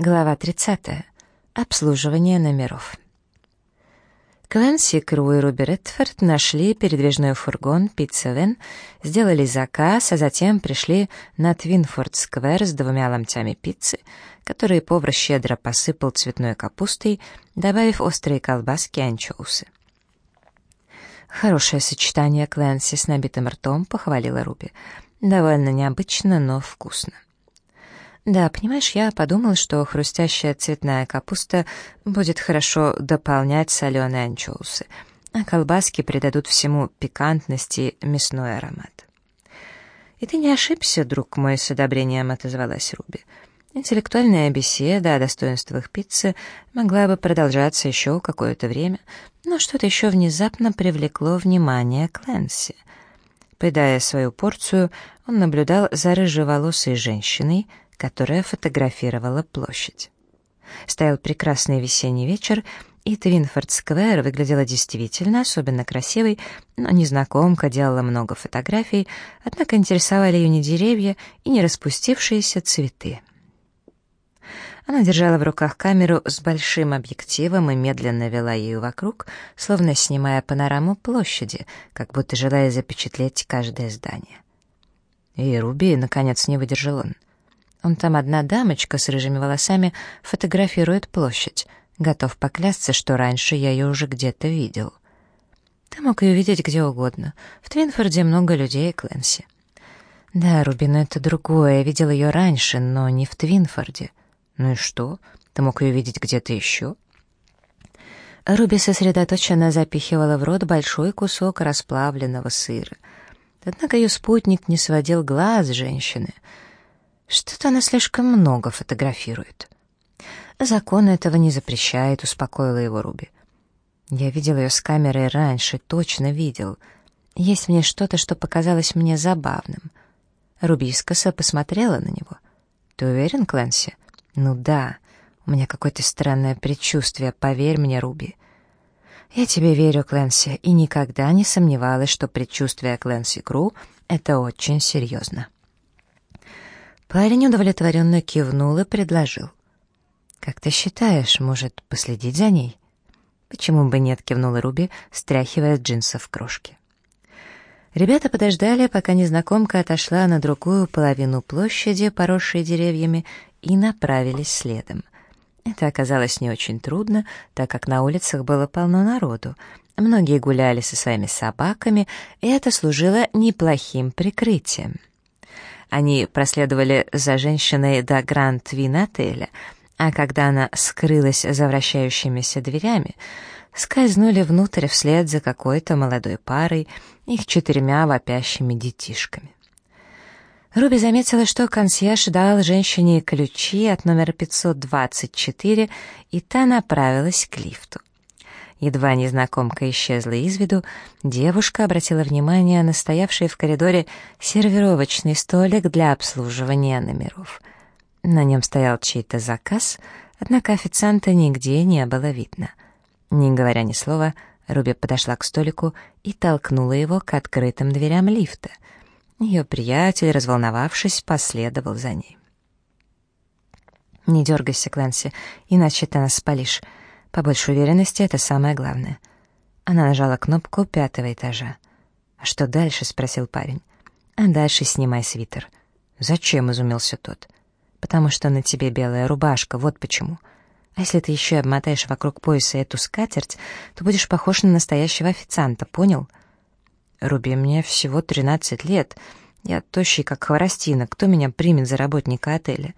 Глава 30. Обслуживание номеров. Клэнси Крю и Руби Редфорд нашли передвижной фургон «Пицца Вен», сделали заказ, а затем пришли на Твинфорд-сквер с двумя ломтями пиццы, которые повар щедро посыпал цветной капустой, добавив острые колбаски и анчоусы. «Хорошее сочетание Клэнси с набитым ртом», — похвалила Руби. «Довольно необычно, но вкусно». Да, понимаешь, я подумал, что хрустящая цветная капуста будет хорошо дополнять соленые анчоусы, а колбаски придадут всему пикантности мясной аромат. «И ты не ошибся, друг мой», — с одобрением отозвалась Руби. Интеллектуальная беседа о достоинствах пиццы могла бы продолжаться еще какое-то время, но что-то еще внезапно привлекло внимание Кленси. Поедая свою порцию, он наблюдал за рыжеволосой женщиной, которая фотографировала площадь. Стоял прекрасный весенний вечер, и Твинфорд-сквер выглядела действительно особенно красивой, но незнакомка делала много фотографий, однако интересовали ее не деревья и не распустившиеся цветы. Она держала в руках камеру с большим объективом и медленно вела ею вокруг, словно снимая панораму площади, как будто желая запечатлеть каждое здание. И Руби, наконец, не выдержал он. Вон там одна дамочка с рыжими волосами фотографирует площадь. Готов поклясться, что раньше я ее уже где-то видел. Ты мог ее видеть где угодно. В Твинфорде много людей, Клэнси. Да, Руби, но это другое. Я видел ее раньше, но не в Твинфорде. Ну и что? Ты мог ее видеть где-то еще? Руби сосредоточенно запихивала в рот большой кусок расплавленного сыра. Однако ее спутник не сводил глаз женщины — что-то она слишком много фотографирует. Закон этого не запрещает, успокоила его Руби. Я видел ее с камерой раньше, точно видел. Есть мне что-то, что показалось мне забавным. Руби искоса посмотрела на него. Ты уверен, Клэнси? Ну да. У меня какое-то странное предчувствие, поверь мне, Руби. Я тебе верю, Клэнси, и никогда не сомневалась, что предчувствие Клэнси Кру — это очень серьезно. Парень удовлетворенно кивнул и предложил. «Как ты считаешь, может, последить за ней?» «Почему бы нет?» — кивнула Руби, стряхивая джинсов крошки. Ребята подождали, пока незнакомка отошла на другую половину площади, поросшей деревьями, и направились следом. Это оказалось не очень трудно, так как на улицах было полно народу. Многие гуляли со своими собаками, и это служило неплохим прикрытием. Они проследовали за женщиной до Гранд-Твин-отеля, а когда она скрылась за вращающимися дверями, скользнули внутрь вслед за какой-то молодой парой, их четырьмя вопящими детишками. Руби заметила, что консьерж дал женщине ключи от номера 524, и та направилась к лифту. Едва незнакомка исчезла из виду, девушка обратила внимание на стоявший в коридоре сервировочный столик для обслуживания номеров. На нем стоял чей-то заказ, однако официанта нигде не было видно. Не говоря ни слова, Руби подошла к столику и толкнула его к открытым дверям лифта. Ее приятель, разволновавшись, последовал за ней. «Не дергайся, Клэнси, иначе ты нас спалишь», Побольше уверенности — это самое главное. Она нажала кнопку пятого этажа. «А что дальше?» — спросил парень. «А дальше снимай свитер». «Зачем?» — изумился тот. «Потому что на тебе белая рубашка, вот почему. А если ты еще обмотаешь вокруг пояса эту скатерть, то будешь похож на настоящего официанта, понял?» «Руби, мне всего тринадцать лет. Я тощий, как хворостина. Кто меня примет за работника отеля?»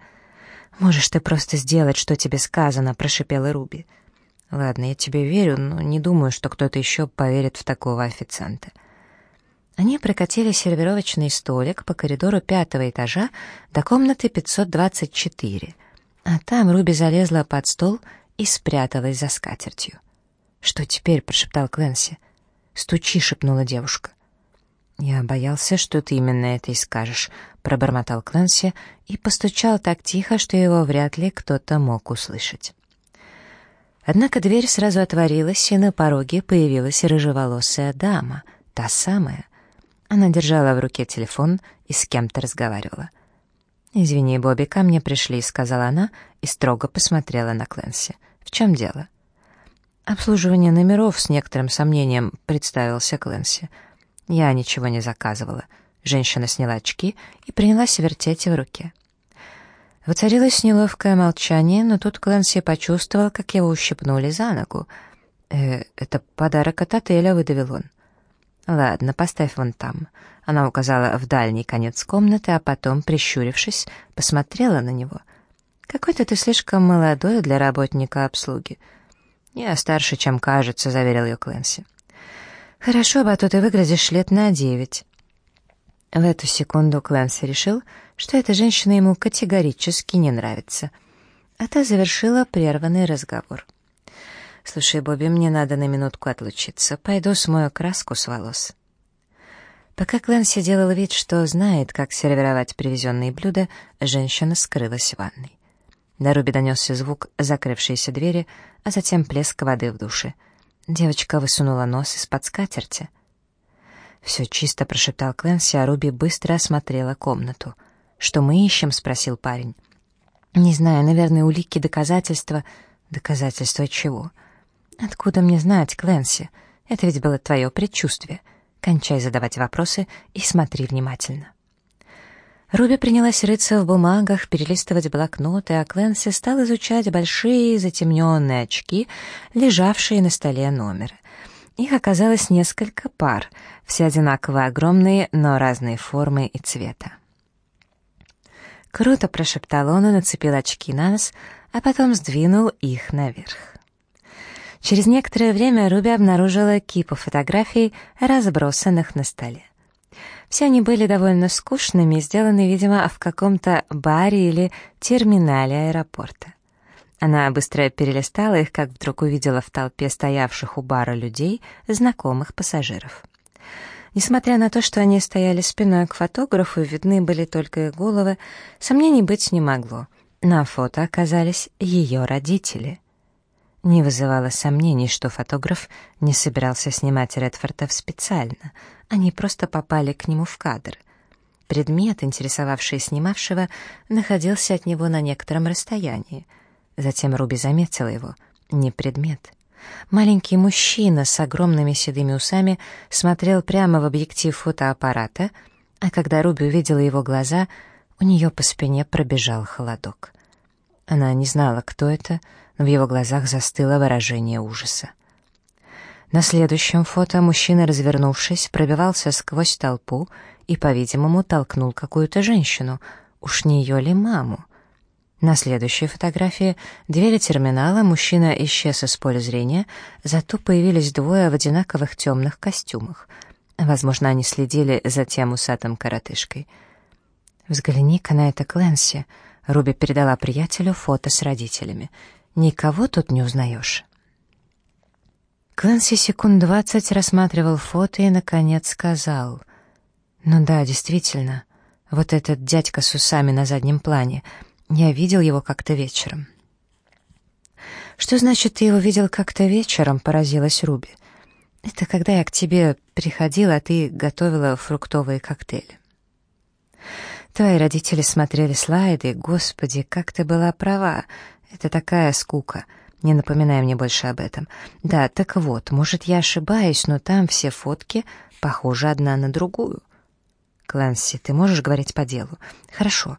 «Можешь ты просто сделать, что тебе сказано», — прошипела Руби. «Руби». Ладно, я тебе верю, но не думаю, что кто-то еще поверит в такого официанта. Они прокатили сервировочный столик по коридору пятого этажа до комнаты 524, а там Руби залезла под стол и спряталась за скатертью. «Что теперь?» — прошептал Кленси. «Стучи», — шепнула девушка. «Я боялся, что ты именно это и скажешь», — пробормотал Кленси и постучал так тихо, что его вряд ли кто-то мог услышать. Однако дверь сразу отворилась, и на пороге появилась рыжеволосая дама, та самая. Она держала в руке телефон и с кем-то разговаривала. «Извини, Бобби, ко мне пришли», — сказала она и строго посмотрела на Кленси. «В чем дело?» «Обслуживание номеров с некоторым сомнением», — представился Кленси. «Я ничего не заказывала». Женщина сняла очки и принялась вертеть в руке. Воцарилось неловкое молчание, но тут Кленси почувствовал, как его ущипнули за ногу. «Э, «Это подарок от отеля», — выдавил он. «Ладно, поставь вон там». Она указала в дальний конец комнаты, а потом, прищурившись, посмотрела на него. «Какой-то ты слишком молодой для работника обслуги». «Я старше, чем кажется», — заверил ее Кленси. «Хорошо, то ты выглядишь лет на девять». В эту секунду Кленси решил, что эта женщина ему категорически не нравится. А та завершила прерванный разговор. «Слушай, Бобби, мне надо на минутку отлучиться. Пойду смою краску с волос». Пока Кленси делал вид, что знает, как сервировать привезенные блюда, женщина скрылась в ванной. До Руби донесся звук закрывшейся двери, а затем плеск воды в душе. Девочка высунула нос из-под скатерти. «Все чисто», — прошептал Кленси, а Руби быстро осмотрела комнату. «Что мы ищем?» — спросил парень. «Не знаю, наверное, улики, доказательства». «Доказательства чего?» «Откуда мне знать, Кленси? Это ведь было твое предчувствие. Кончай задавать вопросы и смотри внимательно». Руби принялась рыться в бумагах, перелистывать блокноты, а Кленси стал изучать большие затемненные очки, лежавшие на столе номера. Их оказалось несколько пар, все одинаково огромные, но разные формы и цвета. «Круто!» — прошептал он и нацепил очки на нос, а потом сдвинул их наверх. Через некоторое время Руби обнаружила кипу фотографий, разбросанных на столе. Все они были довольно скучными и сделаны, видимо, в каком-то баре или терминале аэропорта. Она быстро перелистала их, как вдруг увидела в толпе стоявших у бара людей, знакомых пассажиров. Несмотря на то, что они стояли спиной к фотографу, видны были только их головы, сомнений быть не могло. На фото оказались ее родители — не вызывало сомнений, что фотограф не собирался снимать Редфордов специально, они просто попали к нему в кадр. Предмет, интересовавший снимавшего, находился от него на некотором расстоянии. Затем Руби заметила его. Не предмет. Маленький мужчина с огромными седыми усами смотрел прямо в объектив фотоаппарата, а когда Руби увидела его глаза, у нее по спине пробежал холодок. Она не знала, кто это, в его глазах застыло выражение ужаса. На следующем фото мужчина, развернувшись, пробивался сквозь толпу и, по-видимому, толкнул какую-то женщину, уж не ее ли маму. На следующей фотографии двери терминала мужчина исчез из поля зрения, зато появились двое в одинаковых темных костюмах. Возможно, они следили за тем усатым коротышкой. «Взгляни-ка на это, Кленси!» Руби передала приятелю фото с родителями — Никого тут не узнаешь. Кленси секунд двадцать рассматривал фото и, наконец, сказал. «Ну да, действительно, вот этот дядька с усами на заднем плане. Я видел его как-то вечером». «Что значит, ты его видел как-то вечером?» — поразилась Руби. «Это когда я к тебе приходила, а ты готовила фруктовые коктейли». Твои родители смотрели слайды, господи, как ты была права. Это такая скука. Не напоминай мне больше об этом. Да, так вот, может, я ошибаюсь, но там все фотки похожи одна на другую. Клэнси, ты можешь говорить по делу? Хорошо.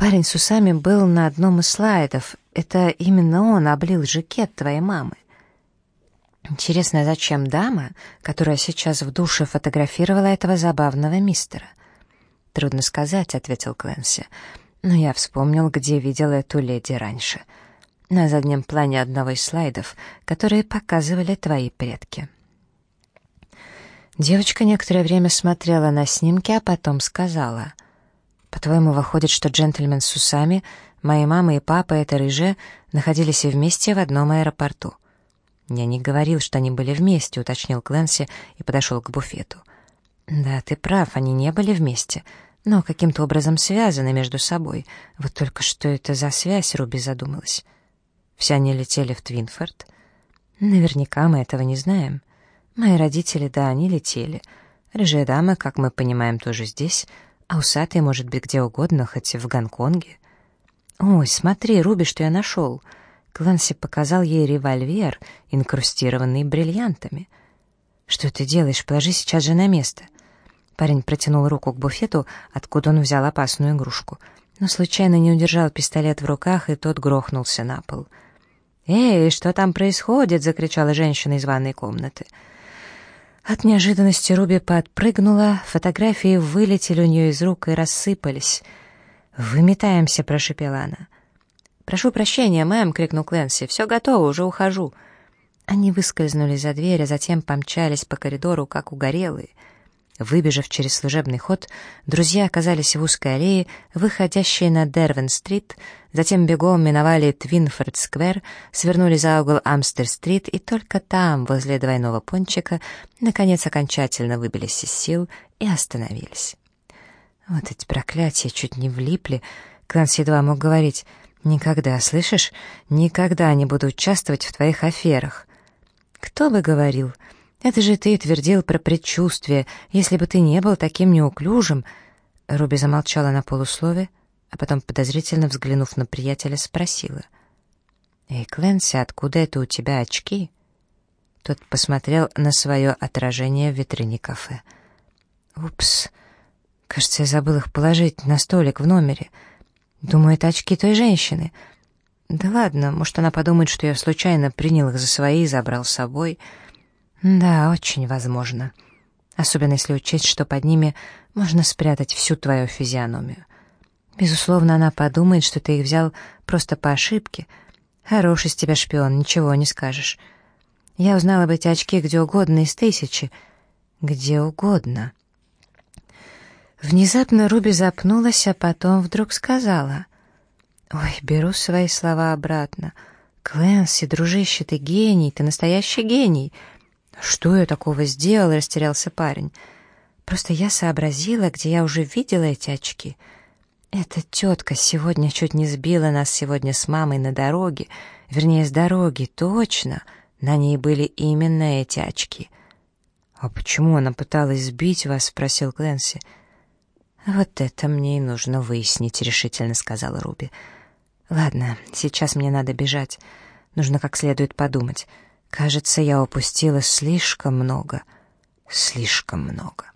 Парень с усами был на одном из слайдов. Это именно он облил жакет твоей мамы. Интересно, зачем дама, которая сейчас в душе фотографировала этого забавного мистера? Трудно сказать, ответил Клэнси. Но я вспомнил, где видел эту леди раньше — на заднем плане одного из слайдов, которые показывали твои предки. Девочка некоторое время смотрела на снимки, а потом сказала, «По-твоему, выходит, что джентльмен с усами, мои мама и папа, это рыжие, находились вместе в одном аэропорту?» «Я не говорил, что они были вместе», — уточнил Кленси и подошел к буфету. «Да, ты прав, они не были вместе, но каким-то образом связаны между собой. Вот только что это за связь?» — Руби задумалась. Все они летели в Твинфорд. Наверняка мы этого не знаем. Мои родители, да, они летели. Рыжая дама, как мы понимаем, тоже здесь. А усатый может быть где угодно, хоть в Гонконге. «Ой, смотри, Руби, что я нашел!» Кланси показал ей револьвер, инкрустированный бриллиантами. «Что ты делаешь? Положи сейчас же на место». Парень протянул руку к буфету, откуда он взял опасную игрушку, но случайно не удержал пистолет в руках, и тот грохнулся на пол. «Эй, что там происходит?» — закричала женщина из ванной комнаты. От неожиданности Руби подпрыгнула, фотографии вылетели у нее из рук и рассыпались. «Выметаемся», — прошепела она. «Прошу прощения, мэм!» — крикнул Клэнси. «Все готово, уже ухожу!» Они выскользнули за дверь, а затем помчались по коридору, как угорелые. Выбежав через служебный ход, друзья оказались в узкой аллее, выходящей на Дервен-стрит, затем бегом миновали Твинфорд-сквер, свернули за угол Амстер-стрит и только там, возле двойного пончика, наконец окончательно выбились из сил и остановились. Вот эти проклятия чуть не влипли. Клэнси едва мог говорить «Никогда, слышишь? Никогда не буду участвовать в твоих аферах». «Кто бы говорил?» Это же ты твердил про предчувствие. Если бы ты не был таким неуклюжим...» Руби замолчала на полуслове, а потом, подозрительно взглянув на приятеля, спросила. «Эй, Кленси, откуда это у тебя очки?» Тот посмотрел на свое отражение в витрине кафе. «Упс, кажется, я забыл их положить на столик в номере. Думаю, это очки той женщины. Да ладно, может, она подумает, что я случайно принял их за свои и забрал с собой». Да, очень возможно. Особенно если учесть, что под ними можно спрятать всю твою физиономию. Безусловно, она подумает, что ты их взял просто по ошибке. Хороший из тебя шпион, ничего не скажешь. Я узнала об эти очки где угодно из тысячи. Где угодно. Внезапно Руби запнулась, а потом вдруг сказала. «Ой, беру свои слова обратно. Клэнси, дружище, ты гений, ты настоящий гений. «Что я такого сделал?» — растерялся парень. «Просто я сообразила, где я уже видела эти очки. Эта тетка сегодня чуть не сбила нас сегодня с мамой на дороге. Вернее, с дороги, точно. На ней были именно эти очки». «А почему она пыталась сбить вас?» — спросил Клэнси. «Вот это мне и нужно выяснить», — решительно сказала Руби. «Ладно, сейчас мне надо бежать. Нужно как следует подумать». Кажется, я упустила слишком много, слишком много.